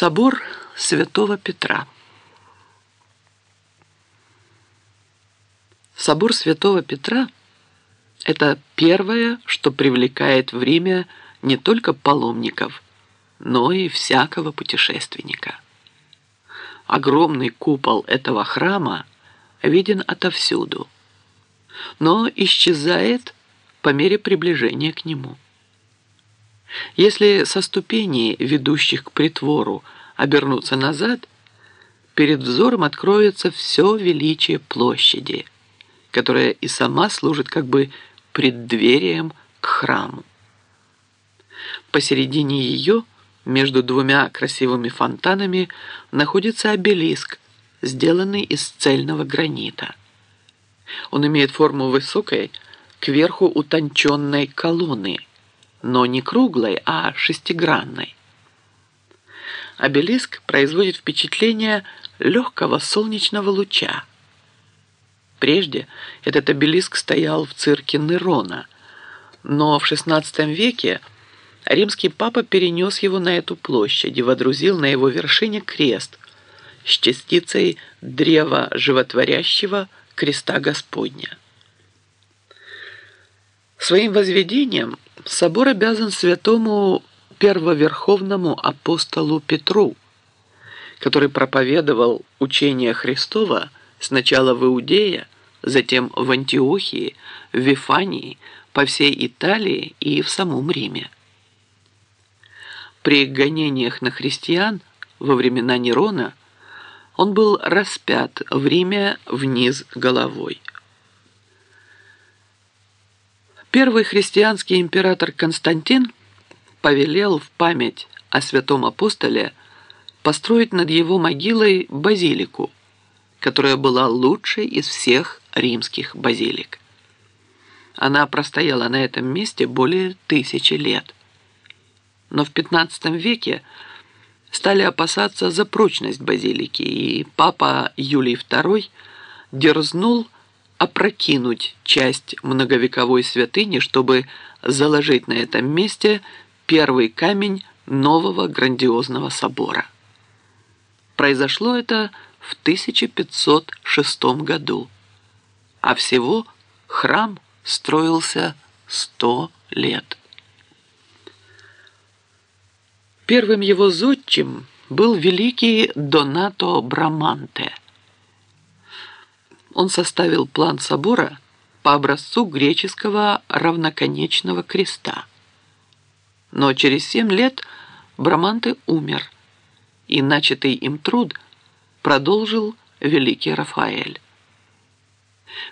Собор Святого Петра. Собор Святого Петра – это первое, что привлекает в Риме не только паломников, но и всякого путешественника. Огромный купол этого храма виден отовсюду, но исчезает по мере приближения к нему. Если со ступеней, ведущих к притвору, обернуться назад, перед взором откроется все величие площади, которая и сама служит как бы преддверием к храму. Посередине ее, между двумя красивыми фонтанами, находится обелиск, сделанный из цельного гранита. Он имеет форму высокой, кверху утонченной колонны – но не круглой, а шестигранной. Обелиск производит впечатление легкого солнечного луча. Прежде этот обелиск стоял в цирке Нерона, но в XVI веке римский папа перенес его на эту площадь и водрузил на его вершине крест с частицей древа животворящего креста Господня. Своим возведением собор обязан святому первоверховному апостолу Петру, который проповедовал учение Христова сначала в Иудее, затем в Антиохии, в Вифании, по всей Италии и в самом Риме. При гонениях на христиан во времена Нерона он был распят в Риме вниз головой. Первый христианский император Константин повелел в память о святом апостоле построить над его могилой базилику, которая была лучшей из всех римских базилик. Она простояла на этом месте более тысячи лет. Но в XV веке стали опасаться за прочность базилики, и папа Юлий II дерзнул опрокинуть часть многовековой святыни, чтобы заложить на этом месте первый камень нового грандиозного собора. Произошло это в 1506 году, а всего храм строился 100 лет. Первым его зодчим был великий Донато Браманте – он составил план собора по образцу греческого равноконечного креста. Но через семь лет Браманте умер, и начатый им труд продолжил великий Рафаэль.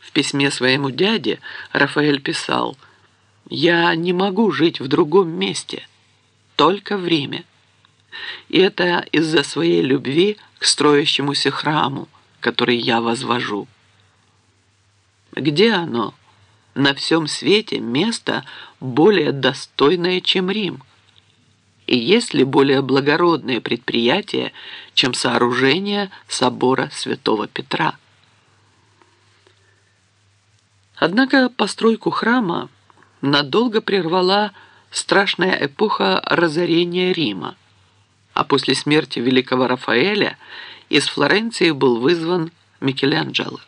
В письме своему дяде Рафаэль писал «Я не могу жить в другом месте, только в Риме. И это из-за своей любви к строящемуся храму, который я возвожу». Где оно? На всем свете место более достойное, чем Рим. И есть ли более благородное предприятие, чем сооружение собора Святого Петра? Однако постройку храма надолго прервала страшная эпоха разорения Рима, а после смерти великого Рафаэля из Флоренции был вызван Микеланджело.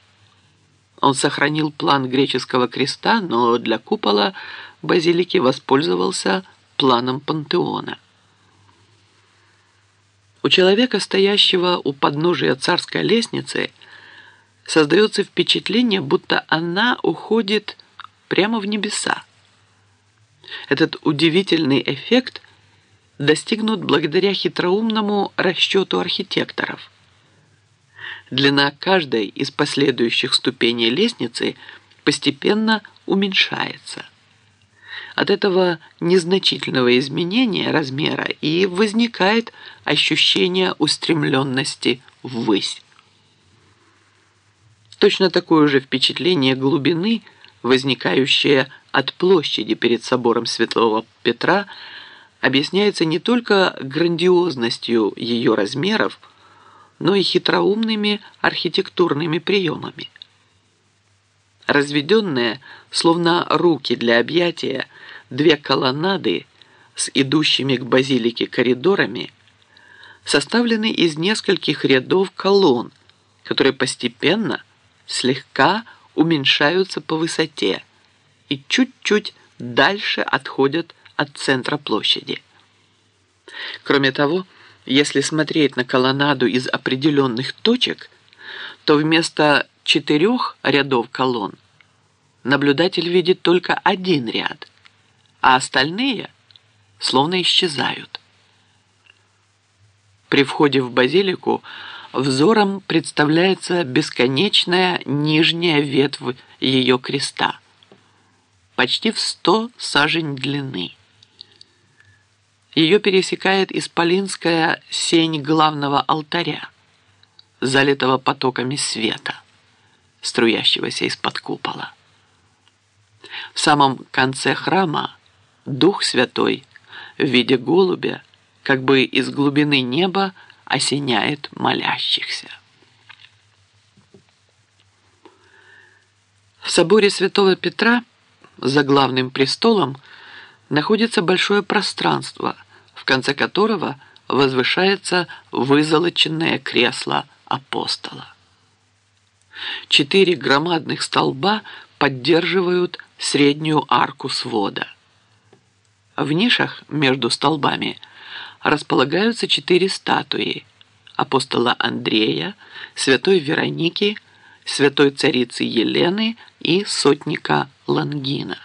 Он сохранил план греческого креста, но для купола базилики воспользовался планом пантеона. У человека, стоящего у подножия царской лестницы, создается впечатление, будто она уходит прямо в небеса. Этот удивительный эффект достигнут благодаря хитроумному расчету архитекторов – длина каждой из последующих ступеней лестницы постепенно уменьшается. От этого незначительного изменения размера и возникает ощущение устремленности ввысь. Точно такое же впечатление глубины, возникающее от площади перед собором Святого Петра, объясняется не только грандиозностью ее размеров, но и хитроумными архитектурными приемами. Разведенные, словно руки для объятия, две колоннады с идущими к базилике коридорами составлены из нескольких рядов колонн, которые постепенно, слегка уменьшаются по высоте и чуть-чуть дальше отходят от центра площади. Кроме того, если смотреть на колоннаду из определенных точек, то вместо четырех рядов колонн наблюдатель видит только один ряд, а остальные словно исчезают. При входе в базилику взором представляется бесконечная нижняя ветвь ее креста, почти в сто сажень длины. Ее пересекает исполинская сень главного алтаря, залитого потоками света, струящегося из-под купола. В самом конце храма Дух Святой в виде голубя как бы из глубины неба осеняет молящихся. В соборе святого Петра за главным престолом находится большое пространство, конце которого возвышается вызолоченное кресло апостола. Четыре громадных столба поддерживают среднюю арку свода. В нишах между столбами – располагаются четыре статуи апостола Андрея, святой Вероники, святой царицы Елены и сотника Лангина.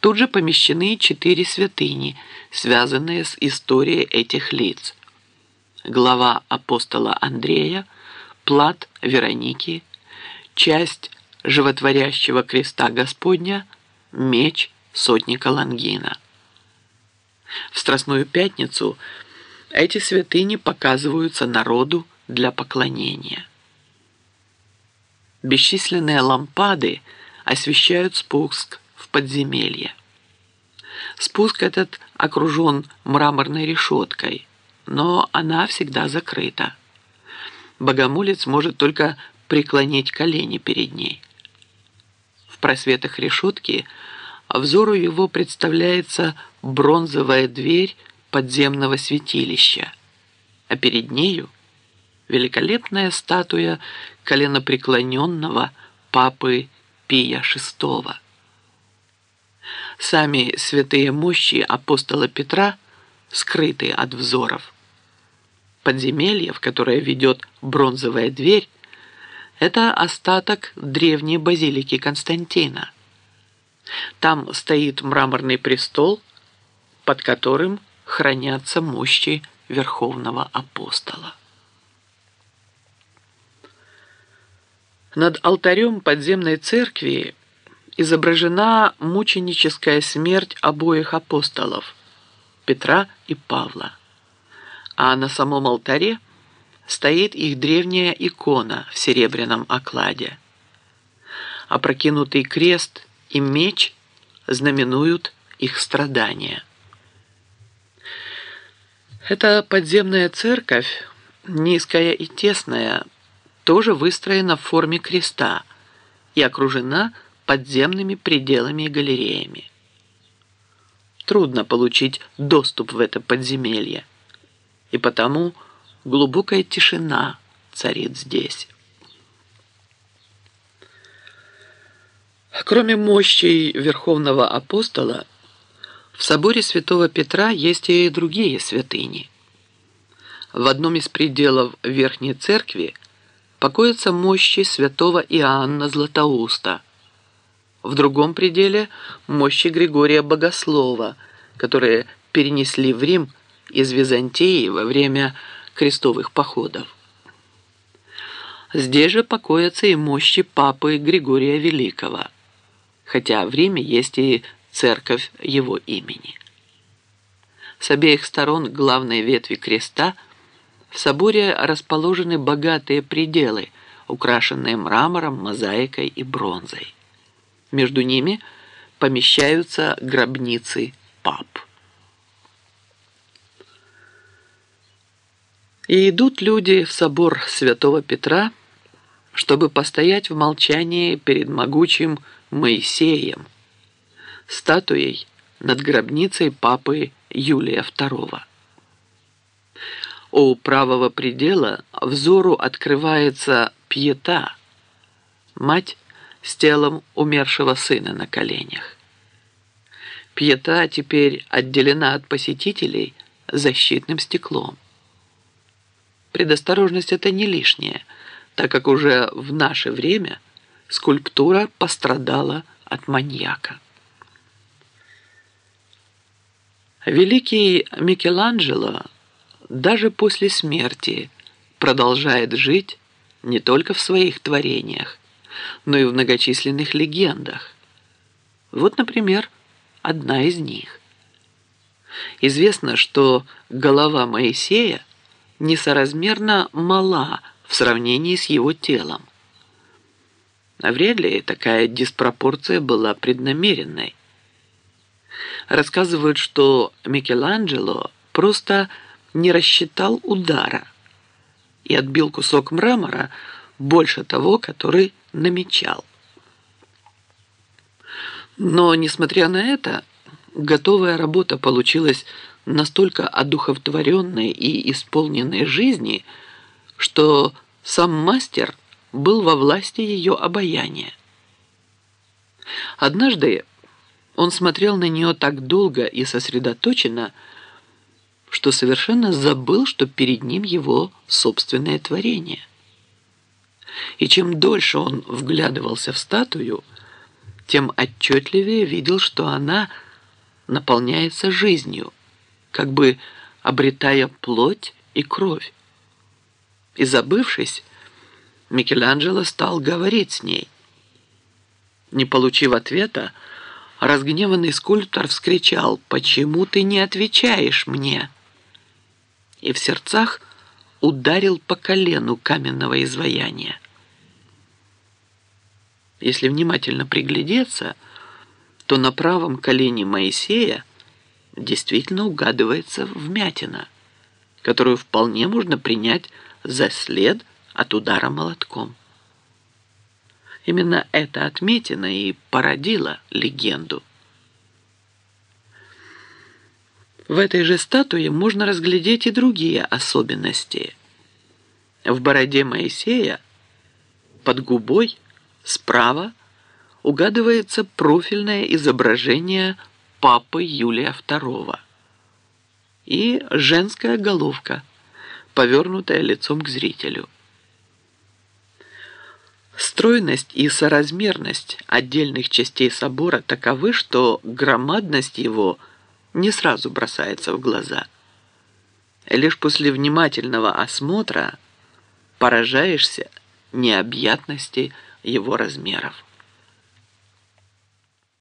Тут же помещены четыре святыни, связанные с историей этих лиц. Глава апостола Андрея, плат Вероники, часть животворящего креста Господня, меч сотника Лангина. В Страстную Пятницу эти святыни показываются народу для поклонения. Бесчисленные лампады освещают спуск в подземелье. Спуск этот окружен мраморной решеткой, но она всегда закрыта. Богомолец может только преклонить колени перед ней. В просветах решетки – взору его представляется бронзовая дверь подземного святилища, а перед нею великолепная статуя коленопреклоненного папы Пия VI. Сами святые мощи апостола Петра скрыты от взоров. Подземелье, в которое ведет бронзовая дверь, это остаток древней базилики Константина – там стоит мраморный престол, под которым хранятся мощи Верховного Апостола. Над алтарем подземной церкви изображена мученическая смерть обоих апостолов Петра и Павла, а на самом алтаре стоит их древняя икона в серебряном окладе. Опрокинутый крест и меч знаменуют их страдания. Эта подземная церковь, низкая и тесная, тоже выстроена в форме креста и окружена подземными пределами и галереями. Трудно получить доступ в это подземелье, и потому глубокая тишина царит здесь. Кроме мощей Верховного Апостола, в соборе Святого Петра есть и другие святыни. В одном из пределов Верхней Церкви покоятся мощи святого Иоанна Златоуста. В другом пределе – мощи Григория Богослова, которые перенесли в Рим из Византии во время крестовых походов. Здесь же покоятся и мощи папы Григория Великого – хотя в Риме есть и церковь его имени. С обеих сторон главной ветви креста в соборе расположены богатые пределы, украшенные мрамором, мозаикой и бронзой. Между ними помещаются гробницы пап. И идут люди в собор святого Петра, чтобы постоять в молчании перед могучим Моисеем, статуей над гробницей папы Юлия II. У правого предела взору открывается пьета, мать с телом умершего сына на коленях. Пьета теперь отделена от посетителей защитным стеклом. Предосторожность это не лишняя, так как уже в наше время скульптура пострадала от маньяка. Великий Микеланджело даже после смерти продолжает жить не только в своих творениях, но и в многочисленных легендах. Вот, например, одна из них. Известно, что голова Моисея несоразмерно мала в сравнении с его телом. А вряд ли такая диспропорция была преднамеренной. Рассказывают, что Микеланджело просто не рассчитал удара и отбил кусок мрамора больше того, который намечал. Но, несмотря на это, готовая работа получилась настолько одухотворенной и исполненной жизни, что сам мастер был во власти ее обаяния. Однажды он смотрел на нее так долго и сосредоточенно, что совершенно забыл, что перед ним его собственное творение. И чем дольше он вглядывался в статую, тем отчетливее видел, что она наполняется жизнью, как бы обретая плоть и кровь. И забывшись, Микеланджело стал говорить с ней. Не получив ответа, разгневанный скульптор вскричал «Почему ты не отвечаешь мне?» И в сердцах ударил по колену каменного изваяния. Если внимательно приглядеться, то на правом колене Моисея действительно угадывается вмятина, которую вполне можно принять за след от удара молотком. Именно эта отметина и породила легенду. В этой же статуе можно разглядеть и другие особенности. В бороде Моисея под губой справа угадывается профильное изображение папы Юлия II и женская головка, повернутая лицом к зрителю. Стройность и соразмерность отдельных частей собора таковы, что громадность его не сразу бросается в глаза. Лишь после внимательного осмотра поражаешься необъятности его размеров.